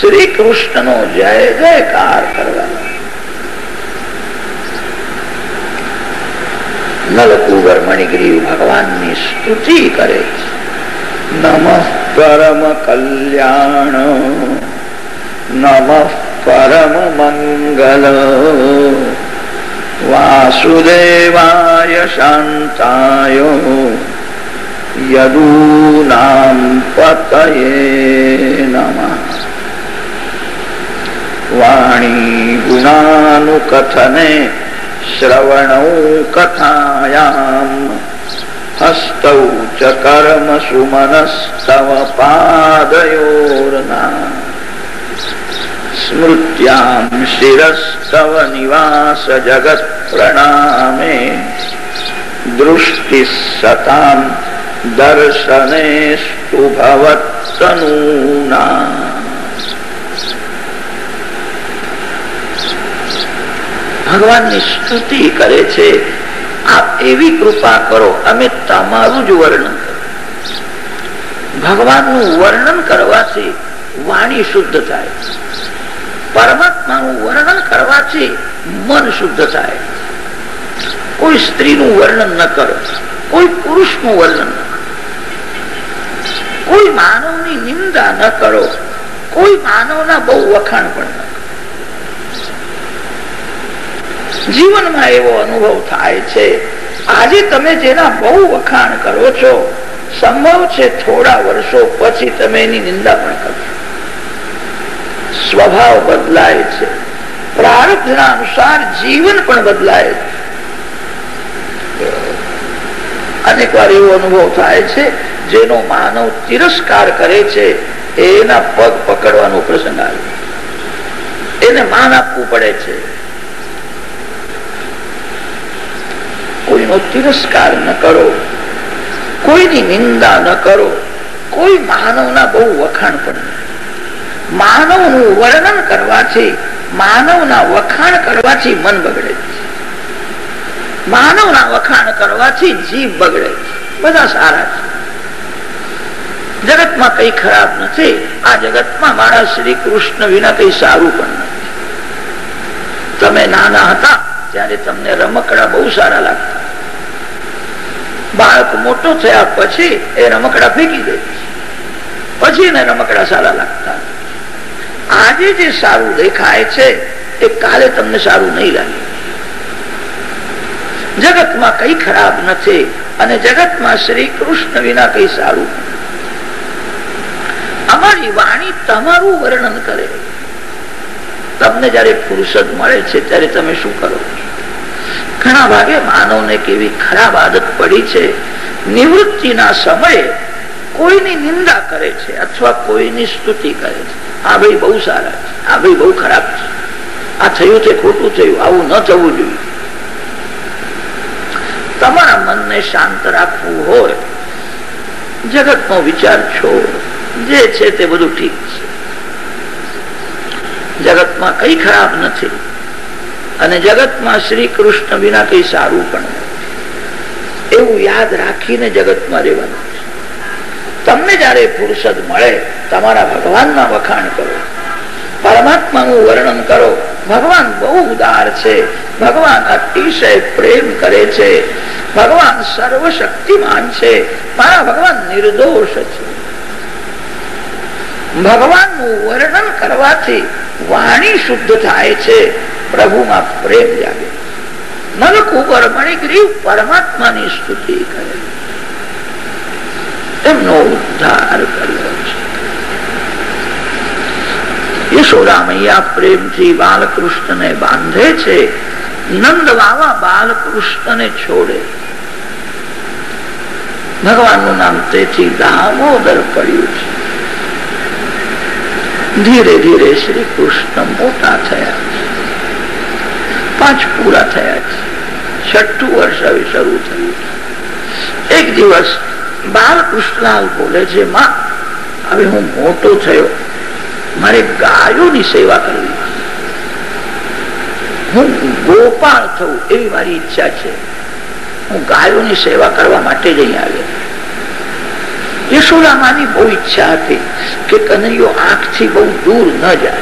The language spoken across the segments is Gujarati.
શ્રી કૃષ્ણ નો જય જયકાર કરવાનો. નલકુબર મણિગ્રીવ ભગવાનની સ્તુતિ કરે નમ પરમ કલ્યાણ નમ પરમ મંગલ, વાસુદેવાય શાંતાય, યદૂનામ પતયે નમ. વાણી ગુણાનુકથને શ્રવણૌ કથાયામ હસ્તૌ ચ કર્મ સુમનસ્તવ પાદયોર્ના સ્મૃત્યામ શિરસ્તવ નિવાસ જગત પ્રણામે દૃષ્ટિ સતામ દર્શને ભવત્તનૂના ભગવાનની સ્તુતિ કરે છે. આપ એવી કૃપા કરો, અમે તમારું જ વર્ણન ભગવાનનું વર્ણન કરવાથી વાણી શુદ્ધ થાય. પરમાત્માનું વર્ણન કરવાથી મન શુદ્ધ થાય. કોઈ સ્ત્રીનું વર્ણન ન કરો, કોઈ પુરુષનું વર્ણન ન કોઈ માનવની નિંદા ન કરો, કોઈ માનવના બહુ વખાણ પણ ન જીવનમાં એવો અનુભવ થાય છે. આજે તમે જેના બહુ વખાણ કરો છો, સંભવ છે થોડા વર્ષો પછી તમે એની નિંદા પણ કરશો. સ્વભાવ બદલાય છે. પ્રારબ્ધના અનુસાર જીવન પણ બદલાય છે. અનેક વાર એવો અનુભવ થાય છે, જેનો માનવ તિરસ્કાર કરે છે, એના પગ પકડવાનો પ્રસંગ આવે એને માન આપવું પડે છે. કોઈનો તિરસ્કાર ન કરો. કોઈની નિંદા ન કરો. કોઈ માનવના બહુ વખાણ પણ માનવનું વર્ણન કરવાથી, માનવના વખાણ કરવાથી મન બગડે માનવના વખાણ કરવાથી જીવ બગડે બધા સારા છે. જગતમાં કઈ ખરાબ નથી. આ જગતમાં મારા શ્રી કૃષ્ણ વિના કઈ સારું પણ નથી. તમે નાના હતા, ત્યારે તમને રમકડા બહુ સારા લાગતા. બાળક મોટો થયા પછી એ રમકડા ફેંકી દે પછી એને રમકડા સારા લાગતા આજે જે સારું દેખાય છે, એ કાલે તમને સારું નહીં લાગે. જગતમાં કઈ ખરાબ નથી અને જગતમાં શ્રી કૃષ્ણ વિના કઈ સારું અમારી વાણી તમારું વર્ણન કરે. તમને જયારે ફુરસદ મળે છે, ત્યારે તમે શું કરો? ઘણા ભાગે માનવને કેવી ખરાબ આદત પડી છે? નિવૃત્તિના સમયે કોઈની નિંદા કરે છે અથવા કોઈની સ્તુતિ કરે છે? આ ભાઈ બહુ સારા છે, આ ભાઈ બહુ ખરાબ છે. આ થયું છે ખોટું થયું, આવું ન થવું જોઈએ. તમારા મનને શાંત રાખવું હોય જગત નો વિચાર છોડ, જે છે તે બધું ઠીક છે. જગતમાં કઈ ખરાબ નથી. અને જગતમાં શ્રી કૃષ્ણ વિના કઈ સારું પણ એવું યાદ રાખીને જગતમાં રહેવાનું તમને જયારે ફુરસદ મળે, તમારા ભગવાનના વખાણ કરો. પરમાત્માનું વર્ણન કરો. ભગવાન બહુ ઉદાર છે. ભગવાન અતિશય પ્રેમ કરે છે. ભગવાન સર્વશક્તિમાન છે. મારા ભગવાન નિર્દોષ છે. ભગવાનનું વર્ણન કરવાથી વાણી શુદ્ધ થાય છે. પ્રભુમાં પ્રેમ જાગે. નલકુબર મણિગ્રીવ પરમાત્માની સ્તુતિ કરે. એમનો ઉદ્ધાર કર્યો છે. છે. નંદ બાવા બાલકૃષ્ણને છોડે. ભગવાનનું નામ તેથી દામોદર પડ્યું છે. ધીરે ધીરે શ્રી કૃષ્ણ મોટા થયા પાંચ પૂરા થયા છે. છઠ્ઠું વર્ષ હવે શરૂ થયું એક દિવસ બાલકૃષ્ણલાલ બોલે છે, માં, હવે હું મોટો થયો. મારે ગાયોની સેવા કરવી હું ગોપાળ થવું એવી મારી ઈચ્છા છે. હું ગાયોની સેવા કરવા માટે જ અહીં આવ્યો. યશોદામાની બહુ ઈચ્છા હતી કે કનૈયો આંખથી બહુ દૂર ન જાય.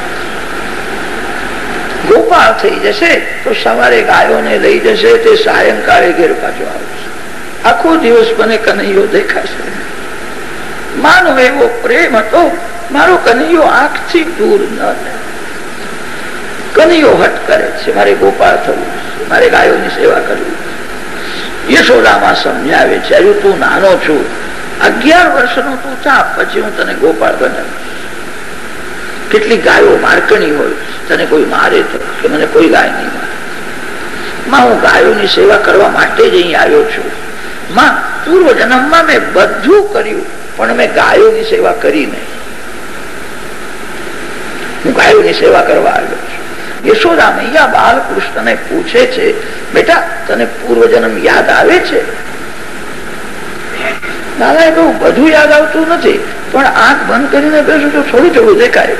ગોપાળ થઈ જશે તો સવારે ગાયોને લઈ જશે તે સાયંકાળે ઘેર પાછો આવશે આખો દિવસ મને કનૈયો દેખાશે. માનો એવો પ્રેમ હતો, મારો કનૈયો આંખથી દૂર ન કનૈયો હટ કરે છે, મારે ગોપાળ થવું મારે ગાયોની સેવા કરવી યશોદામાં સમજાવે છે, હજુ તું નાનો છું. અગિયાર વર્ષનો તું ચાપ પછી હું તને ગોપાળ બનાવીશ. કેટલી ગાયો માર્કણી હોય તને કોઈ મારે કે મને કોઈ ગાય નહીં માં, હું ગાયોની સેવા કરવા માટે જ અહીં આવ્યો છું. માં, પૂર્વ જન્મમાં મેં બધું કર્યું, પણ મેં ગાયોની સેવા કરી નહીં. હું ગાયોની સેવા કરવા આવ્યો છું. યશોદા મૈયા બાલકૃષ્ણને પૂછે છે, બેટા, તને પૂર્વજન્મ યાદ આવે છે? દાદાએ કહું બધું યાદ આવતું નથી, પણ આંખ બંધ કરીને બેસું તો થોડું થોડું દેખાય.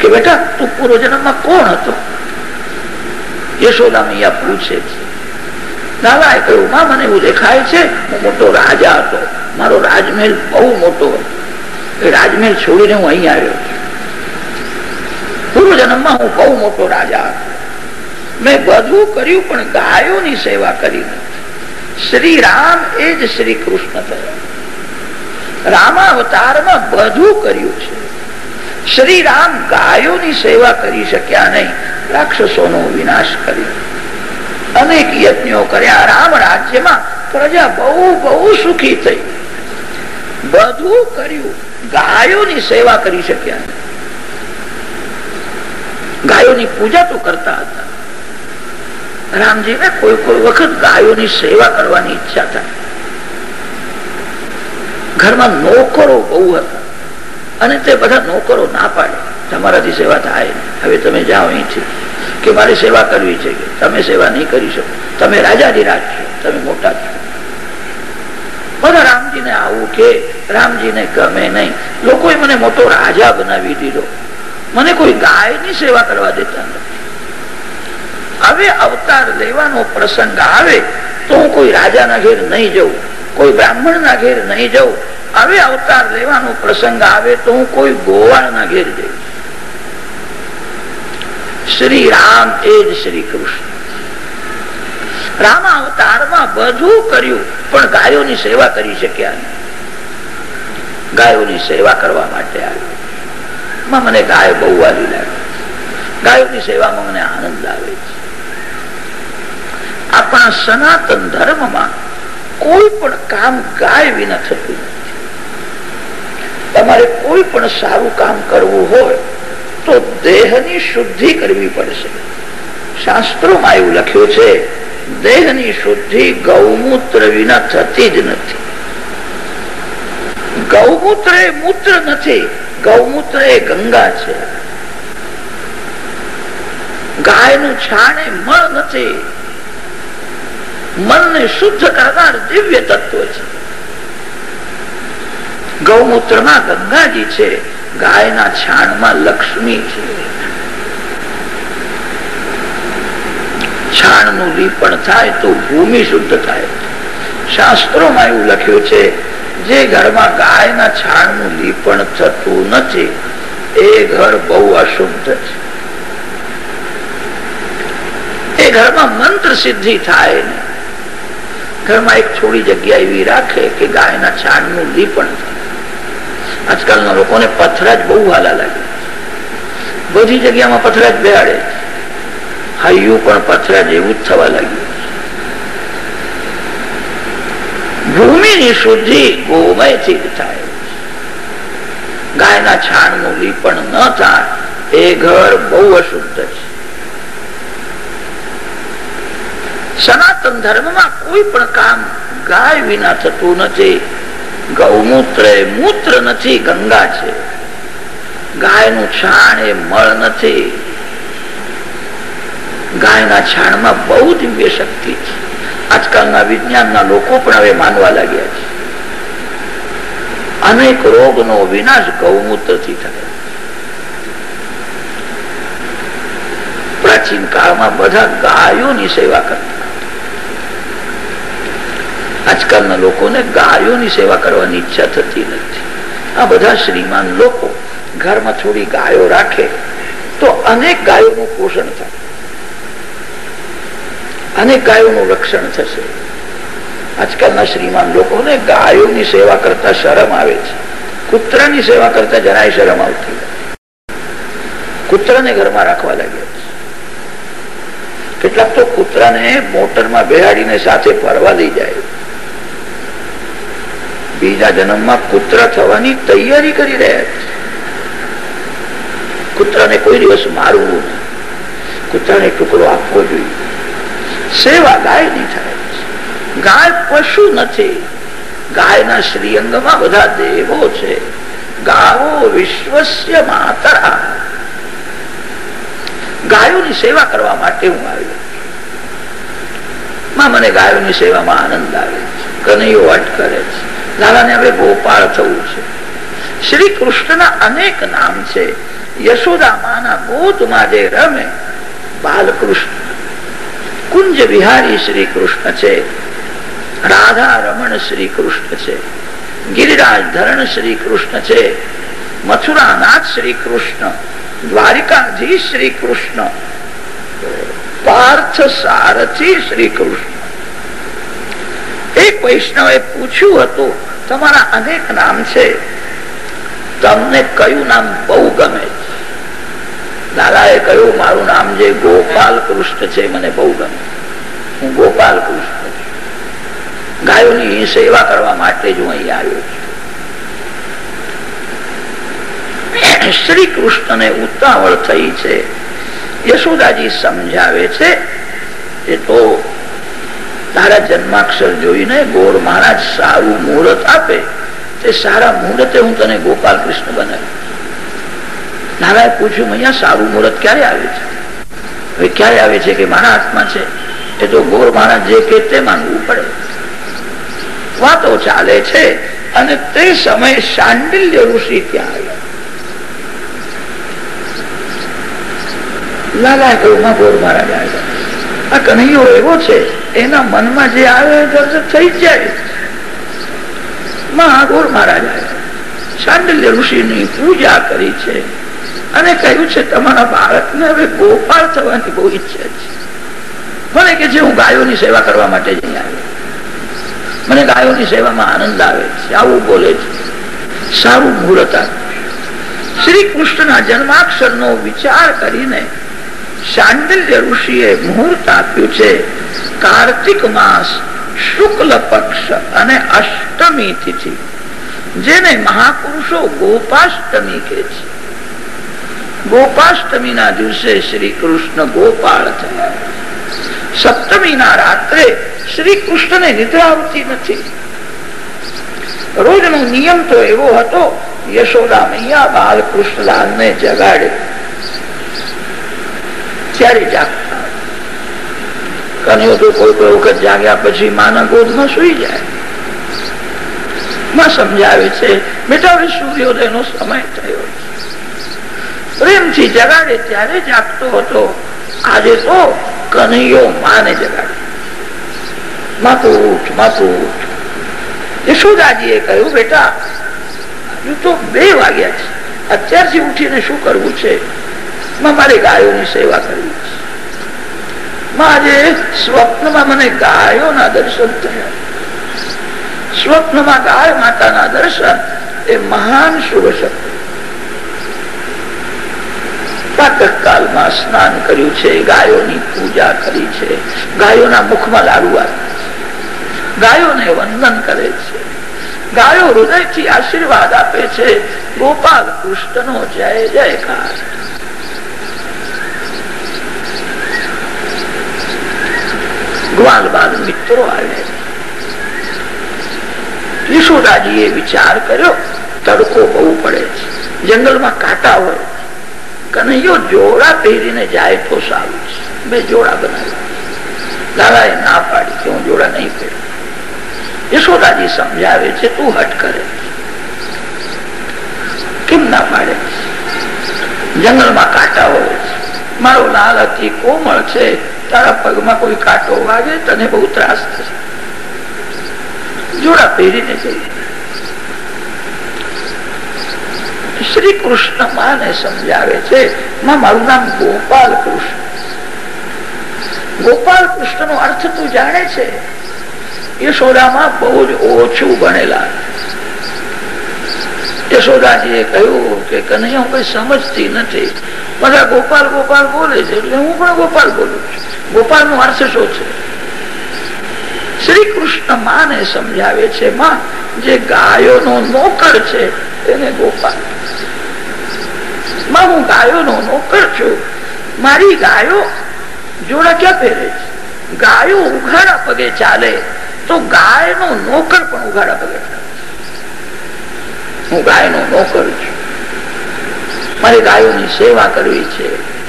કે બેટા, તું પૂર્વ જન્મમાં કોણ હતો? યશોદા મૈયા પૂછે છે દાદાએ કહ્યું, માં મને એવું દેખાય છે, હું મોટો રાજા હતો. મારો રાજમહેલ બહુ મોટો હતો. એ રાજમહેલ છોડીને હું અહીં આવ્યો પૂર્વ જન્મમાં હું બહુ મોટો રાજા હતો. મેં બધું કર્યું, પણ ગાયોની સેવા કરી નથી. શ્રી રામ એ જ શ્રી કૃષ્ણ થયા. રામાવતારમાં બધું કર્યું છે. શ્રી રામ ગાયોની સેવા કરી શક્યા નહીં. રાક્ષસોનો વિનાશ કર્યો. અનેક યજ્ઞો કર્યા. રામ રાજ્યમાં પ્રજા બહુ બહુ સુખી થઈ. બધું કર્યું. ગાયોની સેવા કરી શક્યા નહીં. ગાયોની પૂજા તો કરતા હતા. રામજીને કોઈ કોઈ વખત ગાયોની સેવા કરવાની ઈચ્છા થાય. ઘરમાં નોકરો બહુ હતા. અને તે બધા નોકરો ના પાડે. તમારાથી સેવા થાય. હવે તમે જાઓ અહીંથી કે મારે સેવા કરવી છે કે તમે સેવા નહીં કરી શકો. તમે રાજાધિરાજ છો તમે મોટા છો. બધા રામજીને આવું કે રામજીને ગમે નહીં. લોકોએ મને મોટો રાજા બનાવી દીધો. મને કોઈ ગાયની સેવા કરવા દેતા નથી. હવે અવતાર લેવાનો પ્રસંગ આવે તો હું કોઈ રાજાના ઘેર નહીં જઉં. કોઈ બ્રાહ્મણના ઘેર નહીં જઉં. હવે અવતાર લેવાનો પ્રસંગ આવે તો હું કોઈ ગોવાળના ઘેર શ્રી રામ એ જ શ્રી કૃષ્ણ. રામ બધું કર્યું, પણ ગાયોની સેવા કરી શક્યા નહીં. ગાયોની સેવા કરવા માટે આવ્યો. મને ગાય બહુ વાલી લાગે ગાયોની સેવામાં મને આનંદ આવે છે. આપણા સનાતન ધર્મમાં કોઈ પણ કામ ગાય વિના થતું નથી. તમારે કોઈ પણ સારું કામ કરવું હોય તો દેહની શુદ્ધિ કરવી પડશે. શાસ્ત્રોમાં એવું લખ્યું છે, દેહની શુદ્ધિ ગૌમૂત્ર વિના થતી જ નથી. ગૌમૂત્ર એ મૂત્ર નથી, ગૌમૂત્ર એ ગંગા છે. ગાયનું છાણ મળ નથી. મનને શુદ્ધ કરનાર દિવ્ય તત્વ છે. ગૌમૂત્રમાં ગંગાજી છે. ગાયના છાણમાં લક્ષ્મી છે. છાણનું રીપણ થાય તો ભૂમિ શુદ્ધ થાય. શાસ્ત્રોમાં એવું લખ્યું છે, જે ઘરમાં ગાયના છાણનું લીપણ થતું નથી, એ ઘર બહુ અશુદ્ધ છે. એ ઘરમાં મંત્ર સિદ્ધિ થાય ને. ઘરમાં એક થોડી જગ્યા એવી રાખે કે ગાયના છાણનું લીપણ થાય. આજકાલના લોકોને પથરાજ બહુ વાલા લાગે બધી જગ્યામાં પથરાજ બેહાડે હૈયું પણ પથરા જેવું જ થવા લાગ્યું ભૂમિની શુદ્ધિ ગોમયથી જ થાય ગાયના છાણનું લીપણ ન થાય, એ ઘર બહુ અશુદ્ધ છે. સનાતન ધર્મમાં કોઈ પણ કામ ગાય વિના થતું નથી. ગૌમૂત્ર એ મૂત્ર નથી, ગંગા છે. ગાયનું છાણ એ મળ નથી. ગાયના છાણમાં બહુ દિવ્ય શક્તિ છે. આજકાલના વિજ્ઞાનના લોકો પણ હવે માનવા લાગ્યા છે. અનેક રોગનો વિનાશ ગૌમૂત્રથી થાય. પ્રાચીન કાળમાં બધા ગાયોની સેવા કરતા. આજકાલના લોકોને ગાયોની સેવા કરવાની ઈચ્છા થતી નથી. આ બધા શ્રીમાન લોકો ઘરમાં થોડી ગાયો રાખે તો અનેક ગાયોનું પોષણ થાય. અનેક ગાયોનું રક્ષણ થશે. આજકાલના શ્રીમાન લોકોને ગાયોની સેવા કરતા શરમ આવે છે. કૂતરાની સેવા કરતા જરાય શરમ આવતી કૂતરાને ઘરમાં રાખવા લાગ્યા છે. કેટલાક તો કૂતરાને મોટરમાં બેહાડીને સાથે ફરવા લઈ બીજા જન્મમાં પુત્ર થવાની તૈયારી કરી રહ્યા છે. કૂતરાને કોઈ દિવસ મારવું કૂતરાને ટુકડો આપવો જોઈએ. સેવા ગાયની થાય ગાય પશુ નથી. ગાયના શ્રીઅંગમાં બધા દેવો છે. ગાવો વિશ્વસ્ય માતરા. ગાયોની સેવા કરવા માટે હું આવ્યો માં મને ગાયોની સેવામાં આનંદ આવે છે. કનૈયો અટકરે છે. લાલાને હવે ગોપાળ થવું છે. શ્રી કૃષ્ણના અનેક નામ છે. યશોદા માના ગોતમાં જે રમે, બાલકૃષ્ણ. કુંજ વિહારી શ્રી કૃષ્ણ છે. રાધા રમણ શ્રી કૃષ્ણ છે. ગિરિરાજ ધરણ શ્રી કૃષ્ણ છે. મથુરાનાથ શ્રી કૃષ્ણ. દ્વારિકાધી શ્રી કૃષ્ણ. પાર્થ સારથી શ્રી કૃષ્ણ. એક વૈષ્ણવે પૂછ્યું હતું તમારા અનેક નામ છે. તમને કયું નામ બહુ ગમે દાદાએ કહ્યું, મારું નામ જે ગોપાલ કૃષ્ણ છે, મને બહુ ગમે. હું ગોપાલ કૃષ્ણ ગાયોની સેવા કરવા માટે જ હું અહીં આવ્યો છું. શ્રી કૃષ્ણને ઉતાવળ થઈ છે. યશોદાજી સમજાવે છે એ તો તારા જન્માક્ષર જોઈને ગોર મહારાજ સારું મુહૂર્ત આપે. તે સારા મુહૂર્તે હું તને ગોપાલ કૃષ્ણ બનાવી નારાયણ પૂછ્યું અહીંયા સારું મુહૂર્ત ક્યારે આવે છે? હવે ક્યારે આવે છે કે મારા હાથમાં છે? એ તો ગોર મહારાજ જે કે તે માનવું પડે. વાતો ચાલે છે અને તે સમયે શાંડિલ્ય ઋષિ ત્યાં આવ્યા. લાલા કહ્યું ગોર મહારાજ આવ્યા. આ કનૈયો એવો છે એના મનમાં જે આવે થઈ જાય. મહાગુર મહારાજ શાંડલ્ય ઋષિની પૂજા કરી છે અને કહ્યું છે, તમારા બાળકને હવે ગોપાળ થવાની બહુ ઈચ્છા છે. મને કે છે હું ગાયોની સેવા કરવા માટે જઈ આવ્યો. મને ગાયોની સેવામાં આનંદ આવે છે, આવું બોલે છે. સારું મુહૂર્ત શ્રી કૃષ્ણના જન્માક્ષર નો વિચાર કરીને શાંડિલ્ય ઋષિએ મુહૂર્ત આપ્યું છે. કાર્તિક માસ શુક્લ પક્ષ અને અષ્ટમી તિથિ, જેને મહાપુરુષો ગોપાષ્ટમી કે છે. ગોપાષ્ટમી ના દિવસે શ્રી કૃષ્ણ ગોપાળ થયા. સપ્તમી ના રાત્રે શ્રી કૃષ્ણ ને નિદ્રા આવતી નથી. રોજ નો નિયમ તો એવો હતો, યશોદા મૈયા બાલકૃષ્ણલાલ ને જગાડે. ત્યારે કન્યો તો કોઈ કોઈ વખત જાગ્યા પછી માના ગોદમાં સુઈ જાય. સમજાવે છે બેટા હવે સૂર્યોદય નો સમય થયો પ્રેમથી જગાડે ત્યારે જાગતો હતો. આજે તો કનૈયો માને જગાડે. માતું ઉઠ માતું ઉઠ. યશોદાજીએ કહ્યું, બેટા, હજુ તો બે વાગ્યા છે. અત્યારથી ઉઠીને શું કરવું છે? મારે ગાયોની સેવા કરી આજે ગાયોના દર્શન થયા. સ્વપ્નમાં સ્નાન કર્યું છે, ગાયોની પૂજા કરી છે, ગાયોના મુખમાં લાડુ ગાયોને વંદન કરે છે. ગાયો હૃદયથી આશીર્વાદ આપે છે, ગોપાલ કૃષ્ણનો જય જયકાર. ગ્વાલ બાલ મિત્રો આવ્યા યશોદાજીએ વિચાર કર્યો, તડકો બહુ પડે છે. જંગલમાં કાંટા હોય. કનૈયો જોડા પહેરીને જાય તો સારું છે. બે જોડા બનાવ્યા. દાદાએ ના પાડી કે હું જોડા નહીં પહેરું. યશોદાજી સમજાવે છે, તું હટ કરે. કેમ ના પાડે? જંગલમાં કાંટા હોય મારો લાલ અતિ કોમળ છે. તારા પગમાં કોઈ કાંટો વાગે તને બહુ ત્રાસ થશે. જોડા પહેરીને જઈ શ્રી કૃષ્ણ માને સમજાવે છે મારું નામ ગોપાલ કૃષ્ણ. ગોપાલ કૃષ્ણ નો અર્થ તું જાણે છે? યશોદામાં બહુ જ ઓછું ભણેલા યશોદાજીએ કહ્યું કે, કનૈયા, હું કઈ સમજતી નથી. બધા ગોપાલ ગોપાલ બોલે છે, એટલે હું પણ ગોપાલ બોલું છું. ગોપાલનું અર્થ શું છે? શ્રી કૃષ્ણ માને સમજાવે છે, માં, જે ગાયો નો નોકર છે, તેને ગોપાલ. માં, હું ગાયો નો નોકર છું. મારી ગાયો જોડા ક્યાં પહેરે છે? ગાયો ઉઘાડા પગે ચાલે, તો ગાય નો નોકર પણ ઉઘાડા પગે હું ગાય નો નોકર છું. મારે ગાયોની સેવા કરવી છે.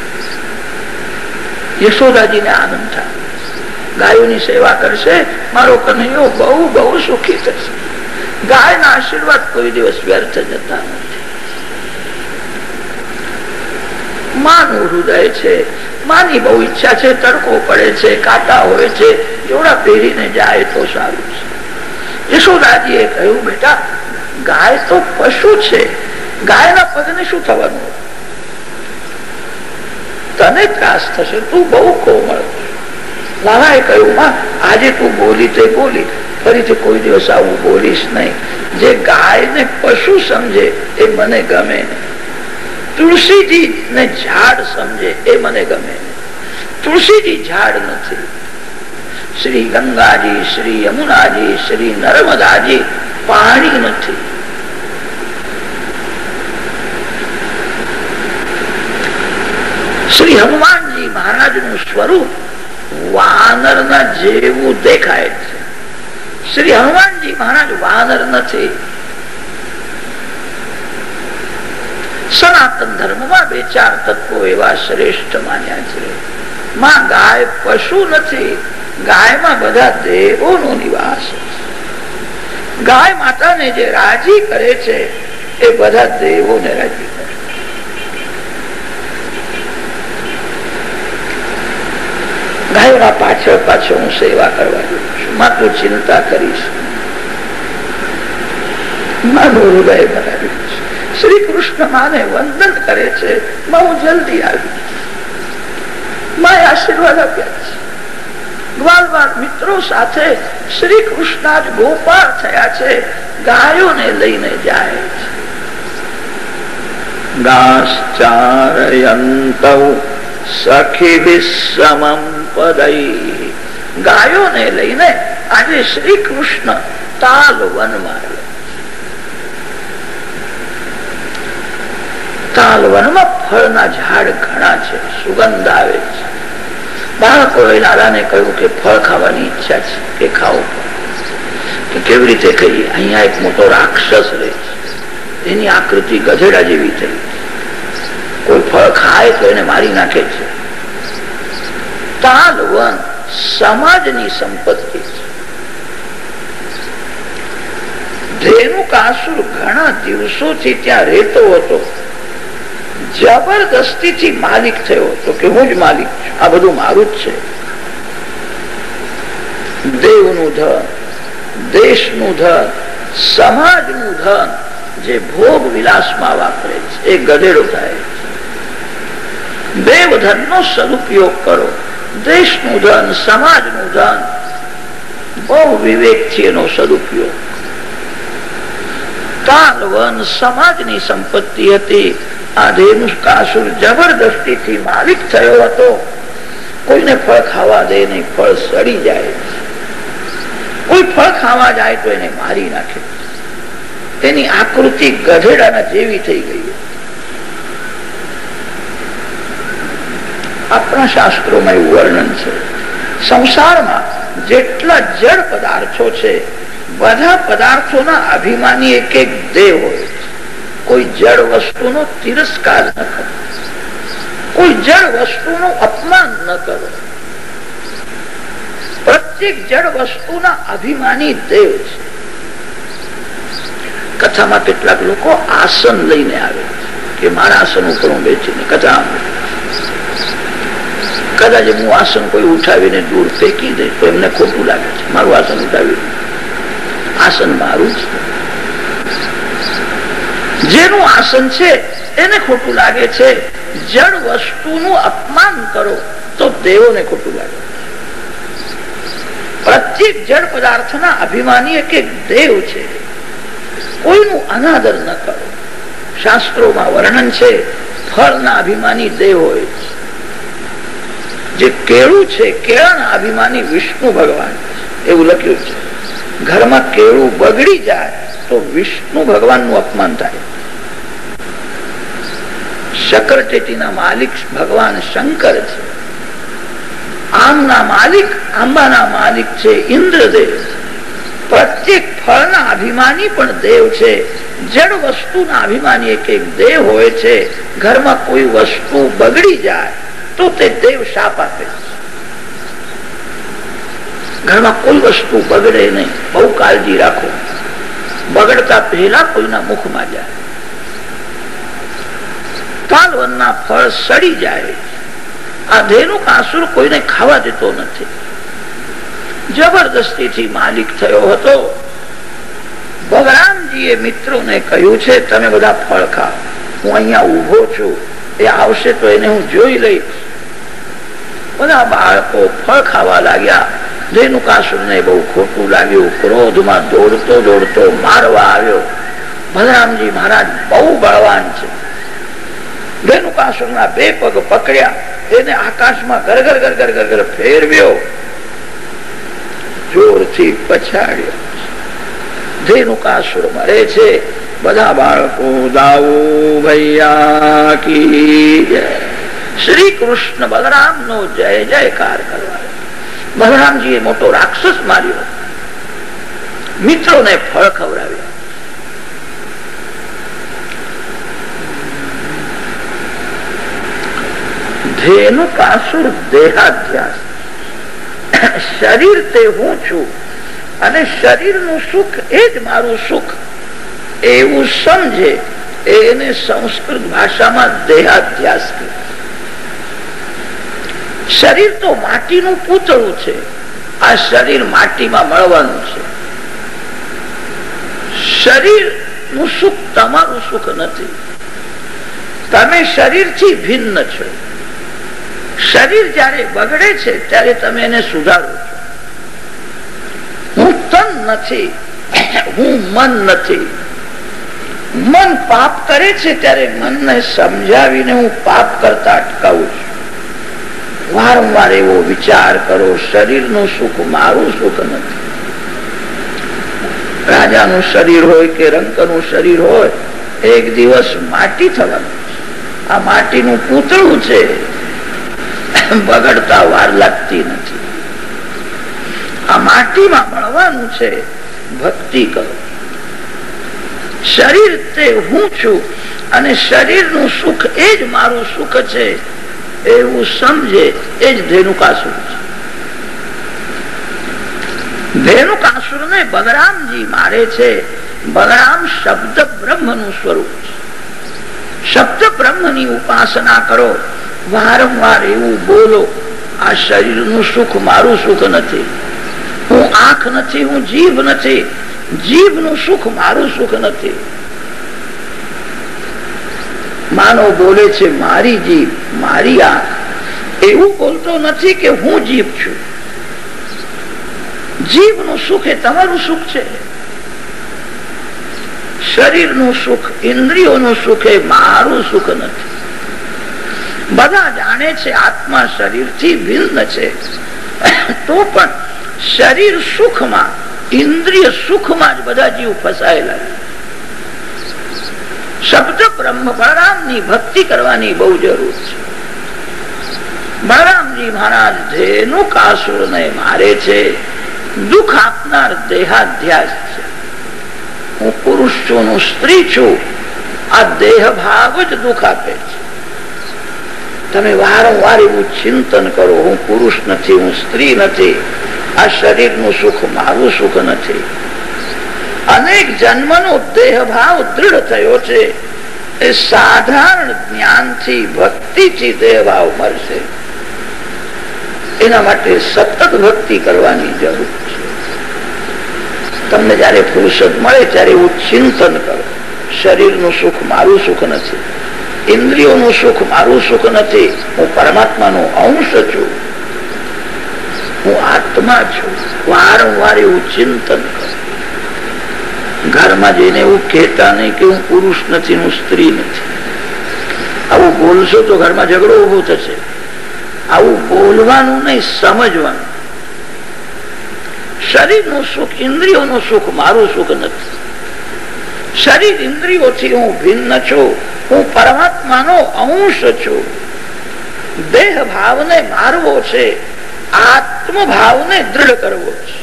યશોદાજીને આનંદ થાય. ગાયોની સેવા કરશે, મારો કનૈયો બહુ બહુ સુખી થશે. ગાયના આશીર્વાદ કોઈ દિવસ વ્યર્થ જતા નથી. માનું હૃદય છે, માની બહુ ઈચ્છા છે, તડકો પડે છે, કાંટા હોય છે, જોડા પહેરીને જાય તો સારું છે. યશોદાજીએ કહ્યું, બેટા, ગાય તો પશુ છે. ગાયના પગને શું થવાનું? તને ત્રાસ થશે, તું બહુ કોમળ લાલાએ કહ્યું આજે તું બોલી તે બોલી, ફરીથી કોઈ દિવસ આવું બોલીશ નહીં. જે ગાય ને પશુ સમજે, એ મને ગમે તુલસીજી ને ઝાડ સમજે, એ મને ગમે તુલસીજી ઝાડ નથી. શ્રી ગંગાજી, શ્રી યમુનાજી, શ્રી નર્મદાજી પાણી નથી. શ્રી હનુમાનજી મહારાજનું સ્વરૂપ વાનર ના જેવું દેખાય છે. શ્રી હનુમાનજી મહારાજ વાનર નથી. સનાતન ધર્મમાં બે ચાર તત્વો એવા શ્રેષ્ઠ માન્યા છે. માં ગાય પશુ નથી. ગાયમાં બધા દેવો નો નિવાસ ગાય માતાને જે રાજી કરે છે, એ બધા દેવોને રાજી ગાયોના પાછળ પાછળ હું સેવા કરવા છું. માં ચિંતા કરીશ. મારું હૃદય બનાવ્યું શ્રી કૃષ્ણ માને વંદન કરે છે. માં જલ્દી આવી માએ આશીર્વાદ આપ્યા છે. મિત્રો સાથે શ્રી કૃષ્ણ જ ગોપાળ થયા છે. ગાયોને લઈને જાય છે. ગાશ્ચારયંત સખી સમમ પદઈ ગાયોને લઈને આજે શ્રી કૃષ્ણ તાલ વનમાં તાલ ફળના ઝાડ ઘણા છે, સુગંધ આવે છે. બાળકોએ લાલાને કહ્યું કે ફળ ખાવાની ઈચ્છા છે કે ખાવું કેવી રીતે કહીએ? અહીંયા એક મોટો રાક્ષસ રહે છે. એની આકૃતિ ગધેડા જેવી થઈ. કોઈ ફળ ખાય તો એને મારી નાખે છે. તાલ વન સમાજની સંપત્તિ ધન, દેશનું ધન, સમાજનું ધન જે ભોગ વિલાસમાં વાપરે છે. એ ગધેડો થાય દેવ ધન નો સદુપયોગ કરો. દેશનું ધન, સમાજનું ધન, બહુ વિવેકથી એનો સદુપયોગ. માલિક થયો હતો. કોઈને ફળ ખાવા દે નહીં, ફળ સડી જાય. કોઈ ફળ ખાવા જાય તો એને મારી નાખે. તેની આકૃતિ ગધેડાના જેવી થઈ ગઈ. આપણા શાસ્ત્રોમાં એવું વર્ણન છે. સંસારમાં જેટલા જળ પદાર્થો છે, બધા પદાર્થોના અભિમાની એક એક દેહ હોય કોઈ જળ વસ્તુનો તિરસ્કાર ન કરો. કોઈ જળ વસ્તુનું અપમાન ન કરો. પ્રત્યેક જળ વસ્તુના અભિમાની દેવ છે. કથામાં કેટલાક લોકો આસન લઈને આવે કે મારા આસન ઉપર હું બેસીને કથા કદાચ હું આસન કોઈ ઉઠાવીને દૂર ફેંકી દે, તો એમને ખોટું લાગે છે. મારું આસન ઉઠાવી આસન મારું જેનું આસન છે, એને ખોટું લાગે છે. જળ વસ્તુનું અપમાન કરો, તો દેવોને ખોટું લાગે પ્રત્યેક જળ પદાર્થના અભિમાની એક એક દેવ છે. કોઈનું અનાદર ન કરો. શાસ્ત્રોમાં વર્ણન છે, ફળના અભિમાની દેવ હોય જે કેળું છે, કેળાના અભિમાની વિષ્ણુ ભગવાન. એવું લખ્યું છે. ઘરમાં કેળું બગડી જાય તો વિષ્ણુ ભગવાન અપમાન થાય. માલિક છે. આમના માલિક છે. પ્રત્યેક ફળના અભિમાની પણ દેવ છે. જડ વસ્તુના અભિમાની એક એક દેવ હોય છે. ઘરમાં કોઈ વસ્તુ બગડી જાય તો તે દેવ શાપ આપે ઘરમાં કોઈ વસ્તુ બગડે નહીં. બહુ કાળજી રાખો. બગડતા પહેલા કોઈના મુખમાં જાય. ફળ સડી જાય. આ ધેનું કાસુર કોઈને ખાવા દેતો નથી. જબરદસ્તીથી માલિક થયો હતો. ભગવાનજીએ મિત્રોને કહ્યું છે, તમે બધા ફળ ખાઓ. હું અહીંયા ઊભો છું. એ આવશે તો એને હું જોઈ લઈશ. બધા બાળકો ફળ ખાવા લાગ્યા ધેનુકાસુર ને બહુ ખોટું લાગ્યું ક્રોધમાં દોડતો દોડતો મારવા આવ્યો બલરામજી મહારાજ બહુ બળવાન છે ધેનુકાસુર બે પગ પકડ્યા એને આકાશમાં ગરગર ગરગર ગરગર ફેરવ્યો। જોરથી પછાડ્યો। ધેનુકાસુર મરે છે? બધા બાળકો દાવો ભૈયા કી શ્રી કૃષ્ણ બલરામ નો જય જયકાર કરવા. બલરામજી એ મોટો રાક્ષસ માર્યો. મિત્રોને ફળ ખવડાવ્યા. દેહાધ્યાસ. શરીર તે હું છું અને શરીરનું સુખ એ જ મારું સુખ. એવું સમજે એને સંસ્કૃત ભાષામાં દેહાધ્યાસ કહે. શરીર તો માટીનું પૂતળું છે. આ શરીર માટીમાં મળવાનું છે. શરીરનું સુખ તમારું સુખ નથી. તમે શરીરથી ભિન્ન છો. શરીર જયારે બગડે છે, ત્યારે તમે એને સુધારો છો. હું તન નથી, હું મન નથી. મન પાપ કરે છે, ત્યારે મનને સમજાવીને હું પાપ કરતા અટકાવું છું. વારંવાર એવો વિચાર કરો, શરીરનું સુખ મારું સુખ નથી. રાજાનું શરીર હોય કે રંકનું શરીર હોય, એક દિવસ માટી થવાનું આ માટીનું પૂતળું છે. બગડતા વાર લાગતી નથી. આ માટીમાં મળવાનું છે. ભક્તિ કરો. શરીર તે હું છું અને શરીરનું સુખ એ જ મારું સુખ છે. એવું સમજે, એ જ ધેનુકાસુર છે. ધેનુકાસુર ને બલરામજી મારે છે. બલરામ શબ્દ બ્રહ્મનું સ્વરૂપ છે. શબ્દ બ્રહ્મની ઉપાસના કરો. વારંવાર એવું બોલો, આ શરીરનું સુખ મારું સુખ નથી. હું આંખ નથી, હું જીભ નથી. જીભનું સુખ મારું સુખ નથી. માનવ બોલે છે, મારી જીભ, મારી આંખ. એવું બોલતો નથી કે હું જીભ છું. જીભનું સુખ એ તમારું સુખ છે. શરીરનું સુખ, ઇન્દ્રિયોનું સુખ એ મારું સુખ નથી. બધા જાણે છે આત્મા શરીરથી ભિન્ન છે. તો પણ શરીર સુખમાં, ઇન્દ્રિય સુખમાં જ બધા જીવ ફસાયેલા શબ્દ બ્રહ્મ બળરામની ભક્તિ કરવાની બહુ જરૂર છે. બળરામજી મહારાજ ધેનુ કાસુર ને મારે છે, દુઃખ આપનાર દેહાધ્યાસ છે. હું પુરુષ છું સ્ત્રી છું, આ દેહ ભાવ જ દુઃખ આપે છે. તમે વારંવાર એવું ચિંતન કરો, હું પુરુષ નથી, હું સ્ત્રી નથી, આ શરીરનું સુખ, મારું સુખ નથી. અનેક જન્મનો દેહ ભાવ દૃઢ થયો છે. એ સાધારણ જ્ઞાનથી ભક્તિથી દેહ ભાવ મળશે. એના માટે સતત ભક્તિ કરવાની જરૂર તમને જયારે ફુરસદ મળે ત્યારે એવું ચિંતન કરો. શરીરનું સુખ મારું સુખ નથી. ઇન્દ્રિયોનું સુખ મારું સુખ નથી. હું પરમાત્માનો અંશ છું. હું આત્મા છું. વારંવાર એવું ચિંતન કરું. ઘરમાં જઈને એવું કહેતા નહીં કે હું પુરુષ નથી, હું સ્ત્રી નથી. આવું બોલશો તો ઘરમાં ઝઘડો ઊભો થશે. આવું બોલવાનું નહીં, સમજવાનું. શરીરનું સુખ, ઇન્દ્રિયોનું સુખ, મારું સુખ નથી. શરીર ઇન્દ્રિયોથી હું ભિન્ન છું, હું પરમાત્માનો અંશ છું. દેહ ભાવને મારવો છે, આત્મભાવને દ્રઢ કરવો છે.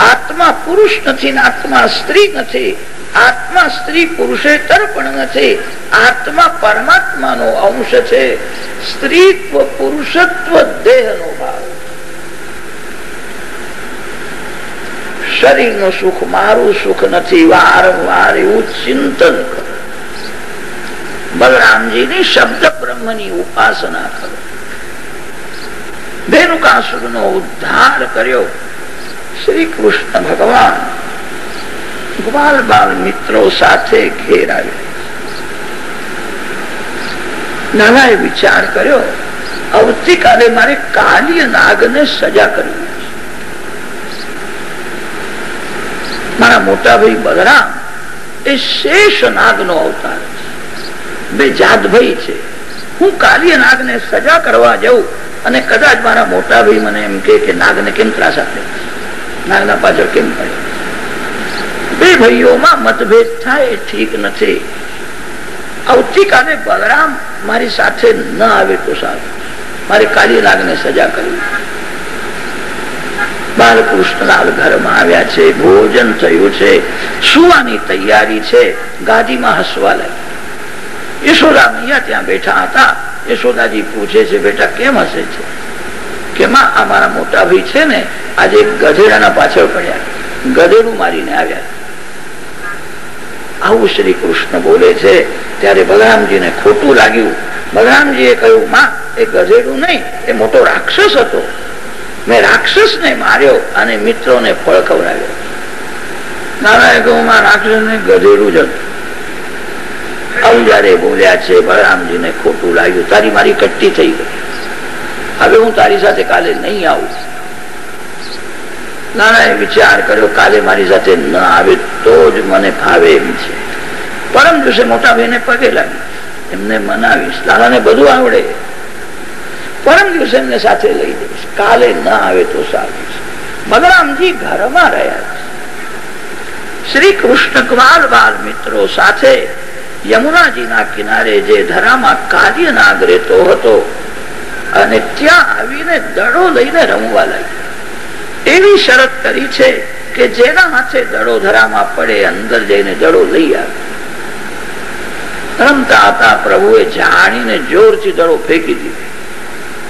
આત્મા પુરુષ નથી આત્મા સ્ત્રી નથી. આત્મા સ્ત્રી પુરુષેતર પણ નથી. આત્મા પરમાત્માનો અંશ છે. સ્ત્રીત્વ પુરુષત્વ દેહનો ભાવ શરીરનું સુખ મારું સુખ નથી. વારંવાર એવું ચિંતન કરો. બલરામજીની શબ્દ બ્રહ્મની ઉપાસના કરો. ધેનુકાસુર નો ઉદ્ધાર કર્યો. શ્રી કૃષ્ણ ભગવાન. ગોપાલ બાલ મિત્રો સાથે ઘેર નાનાએ વિચાર કર્યો, આવતીકાલે મારે કાલિય નાગને સજા કરવી મારા મોટા ભાઈ બલરામ એ શેષ નાગ નો અવતાર બે જાતભાઈ છે. હું કાલિય નાગ ને સજા કરવા જઉં અને કદાચ મારા મોટા ભાઈ મને એમ કે નાગને કેમ ત્રાસ આપે? નાગના પાછળ કેમ થાય? બે ભાઈઓમાં મતભેદ થાય ઠીક નથી. આવતીકાલે બલરામ મારી સાથે ન આવે તો સારું. મારે કાલીનાગને સજા કરવી. બાલકૃષ્ણલાલ ઘરમાં આવ્યા છે, ભોજન થયું છે, સુવાની તૈયારી છે, ગાદીમાં હસવા લાગી યશોદા ત્યાં બેઠા હતા. યશોદાજી પૂછે છે, બેટા, કેમ હસે છે? કે માં આ મારા મોટા ભાઈ છે ને? આજે ગધેડાના પાછળ પડ્યા. ગધેડું મારીને આવ્યા. આવું શ્રી કૃષ્ણ બોલે છે, ત્યારે બલરામજીને ખોટું લાગ્યું. બલરામજીએ કહ્યું, માં, એ ગધેડું નહીં, એ મોટો રાક્ષસ હતો. મેં રાક્ષસ ને માર્યો અને મિત્રોને ફળ ખવડાવ્યો. નારાયણ કહું ગધેડું જ હતું. આવું જયારે બોલ્યા છે, બલરામજીને ખોટું લાગ્યું. તારી મારી કટ્ટી થઈ ગઈ. હવે હું તારી સાથે કાલે નહીં આવું. નાનાએ વિચાર કર્યો, કાલે મારી સાથે ન આવે તો જ મને ફાવે એમ છે. પરમ દિવસે મોટા ભાઈને પગે લાગી એમને મનાવીશ, દાદાને બધું આવડે. પરમ દિવસે એમને સાથે લઈ જઈશ, કાલે ન આવે તો સારું. બલરામજી ઘરમાં રહ્યા છે. શ્રી કૃષ્ણ કુમાર બાલ મિત્રો સાથે યમુનાજીના કિનારે જે ધરામાં કાર્ય નાગ રહેતો હતો, અને ત્યાં આવીને દડો લઈને રમવા લાગ્યો. એવી શરત કરી છે કે જેના હાથે દડો ધરામાં પડે, અંદર જઈને દડો લઈ આવે. રમતા હતા પ્રભુએ જાણીને જોરથી દડો ફેંકી દીધો.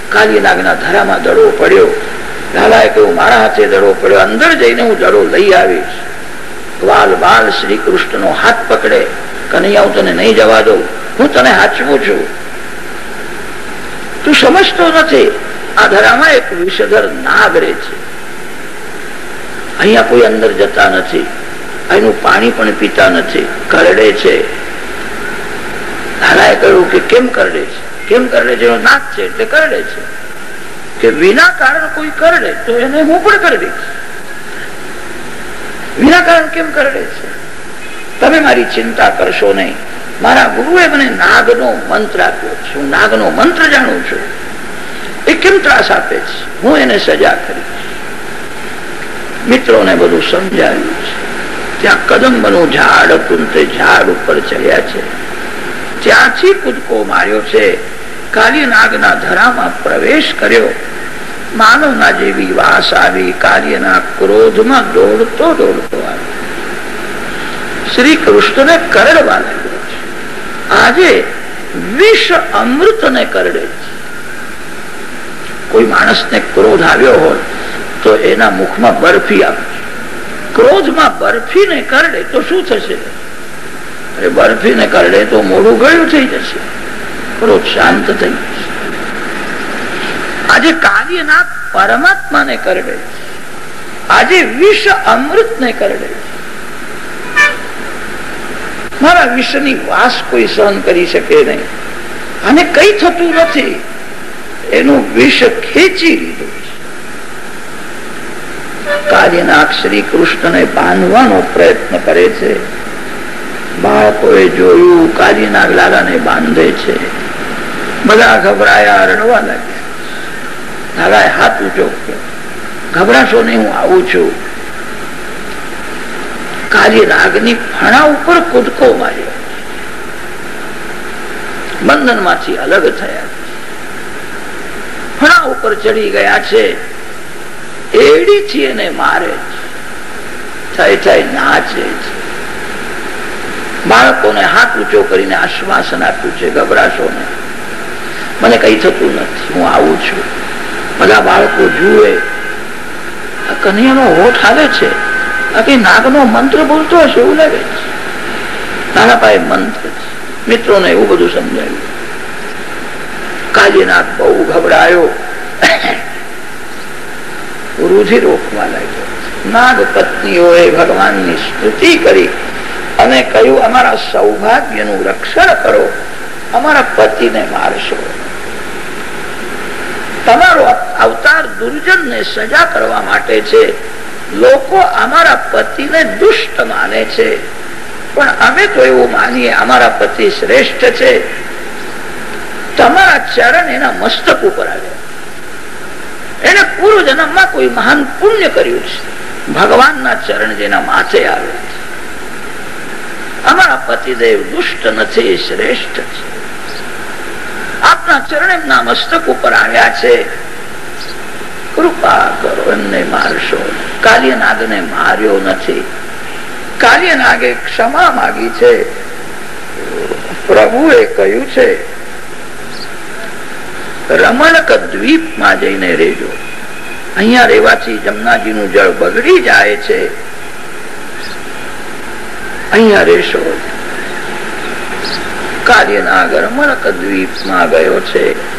કાલીનાગના ધરામાં દડો પડ્યો. લાલાએ કહ્યું, મારા હાથે દડો પડ્યો, અંદર જઈને હું દડો લઈ આવીશ. વાલ બાલ શ્રી કૃષ્ણ નો હાથ પકડે. કનૈયા હું તને નહીં જવા દઉં. હું તને હાચવું છું. તું સમજતો નથી. આ ધરામાં એક વિષધર નાગ રહે છે. અહીંયા કોઈ અંદર જતા નથી. એનું પાણી પણ પીતા નથી. કરડે છે. દાદાએ કહ્યું કે કેમ કરડે છે? કેમ કરડે છે? નાક છે એટલે કરડે છે. કે વિના કારણ કોઈ કરડે તો એને હું પણ કરડી વિના કારણ કેમ કરડે છે? તમે મારી ચિંતા કરશો નહીં. મારા ગુરુએ મને નાગનો મંત્ર આપ્યો. છે હું નાગનો મંત્ર જાણું છું. એ કેમ ત્રાસ આપે છે? હું એને સજા કરીશ. મિત્રોને બધું સમજાવ્યું છે. ત્યાં કદંબનું ઝાડ હતું તે ઝાડ ઉપર ચડ્યા છે. ત્યાંથી કૂદકો માર્યો છે. કાલી ધરામાં પ્રવેશ કર્યો. માનવના જેવી વાસ આવી કાર્યના ક્રોધમાં દોડતો દોડતો આવ્યો. શ્રી કૃષ્ણને કરડવા લાગ્યો છે. આજે વિષ અમૃતને કરડે છે. કોઈ માણસને ક્રોધ આવ્યો હોય તો એના મુખમાં બરફી આપે ક્રોધમાં બરફીને કરડે તો શું થશે? અરે બરફીને કરડે તો મોડું ગયું થઈ જશે. ક્રોધ શાંત થઈ જશે. આજે કાર્યના પરમાત્માને કરડે આજે વિષ અમૃત ને કરડે મારા વિષની વાસ કોઈ સહન કરી શકે નહીં. અને કઈ થતું નથી. એનું વિષ ખેંચી લીધું. કાર્યનાગ શ્રી કૃષ્ણને બાંધવાનો પ્રયત્ન કરે છે. બાળકોએ જોયું કાલીનાગ લાલાને બાંધે છે. બધા ગભરાયા, રડવા લાગ્યા. લાલાએ હાથ ઊંચો ગભરાશો નહીં, હું આવું છું. કાલીનાગની ફણા ઉપર કૂદકો માર્યો. બંધનમાંથી અલગ થયા. ફણા ઉપર ચડી ગયા છે. એડીથી એને મારે થઈ થઈ નાચે છે. બાળકોને હાથ ઊંચો કરીને આશ્વાસન આપ્યું છે, ગભરાશો ને મને કઈ થતું નથી, હું આવું છું. બધા બાળકો જુએ. કન્યાનો હોઠ આવે છે. આ કઈ નાગનો મંત્ર બોલતો હશે એવું લાગે છે. નાના પાયે મંત્ર છે. મિત્રોને એવું બધું સમજાયું. કાલીનાથ બહુ ગભરાયો. રુધિર રોકવા લાગ્યો. નાગ પત્નીઓએ ભગવાનની સ્તુતિ કરી અને કહ્યું, અમારા સૌભાગ્યનું રક્ષણ કરો, અમારા પતિને મારશો. તમારો અવતાર દુર્જનને સજા કરવા માટે છે. લોકો અમારા પતિને દુષ્ટ માને છે. પણ અમે તો એવું માનીએ, અમારા પતિ શ્રેષ્ઠ છે. તમારા ચરણ એના મસ્તક ઉપર આવ્યા. એને પૂર્વ જન્મમાં કોઈ મહાન પુણ્ય કર્યું છે. ભગવાનના ચરણ જેના માથે આવે અમારા પતિદેવ દુષ્ટ નથી, શ્રેષ્ઠ છે. આપના ચરણ એમના મસ્તક ઉપર આવ્યા છે. કૃપા કરો, એમને મારશો. કાલ્યનાગને માર્યો નથી. કાલ્યનાગે ક્ષમા માગી છે. પ્રભુએ કહ્યું છે રમણક દ્વીપમાં જઈને રેજો અહીંયા રેવાથી જમનાજીનું જળ બગડી જાય છે. અહીંયા રેશો કાર્યનાગ રમણક દ્વીપમાં ગયો છે.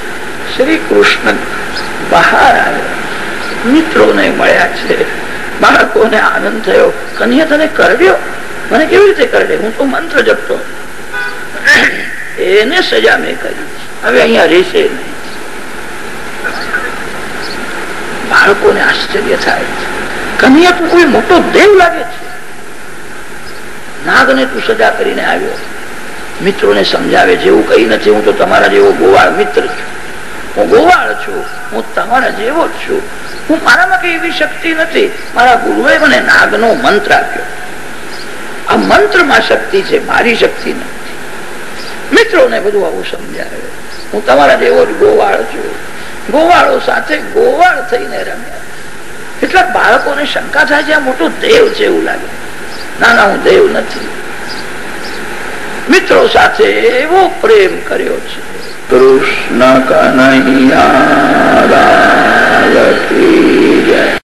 શ્રી કૃષ્ણ બહાર આવ્યો. મિત્રોને મળ્યા છે. બાળકોને આનંદ થયો. કન્યા તને કરડ્યો? મને કેવી રીતે કરડે? હું તો મંત્ર જપતો. એને સજા મેં કરી. હવે અહીંયા રહેશે નહીં. બાળકોને આશ્ચર્ય થાય કનૈયા તું કોઈ મોટો દેવ લાગે છે. નાગને તું સજા કરીને આવ્યો. મિત્રોને સમજાવે છે કઈ નથી, હું તો તમારા જેવો ગોવાળ મિત્ર છું. હું ગોવાળ છું, હું તમારા જેવો જ છું. હું મારામાં કઈ એવી શક્તિ નથી. મારા ગુરુએ મને નાગનો મંત્ર આપ્યો. આ મંત્રમાં શક્તિ છે, મારી શક્તિ નથી. મિત્રોને બધું આવું સમજાવે. હું તમારા જેવો જ ગોવાળ છું. ગોવાળો સાથે ગોવાળ થઈને રમ્યા. કેટલાક બાળકોને શંકા થાય છે, આ મોટો દેવ છે એવું લાગે. ના ના, હું દેવ નથી. મિત્રો સાથે એવો પ્રેમ કર્યો છે. કૃષ્ણ કનૈયા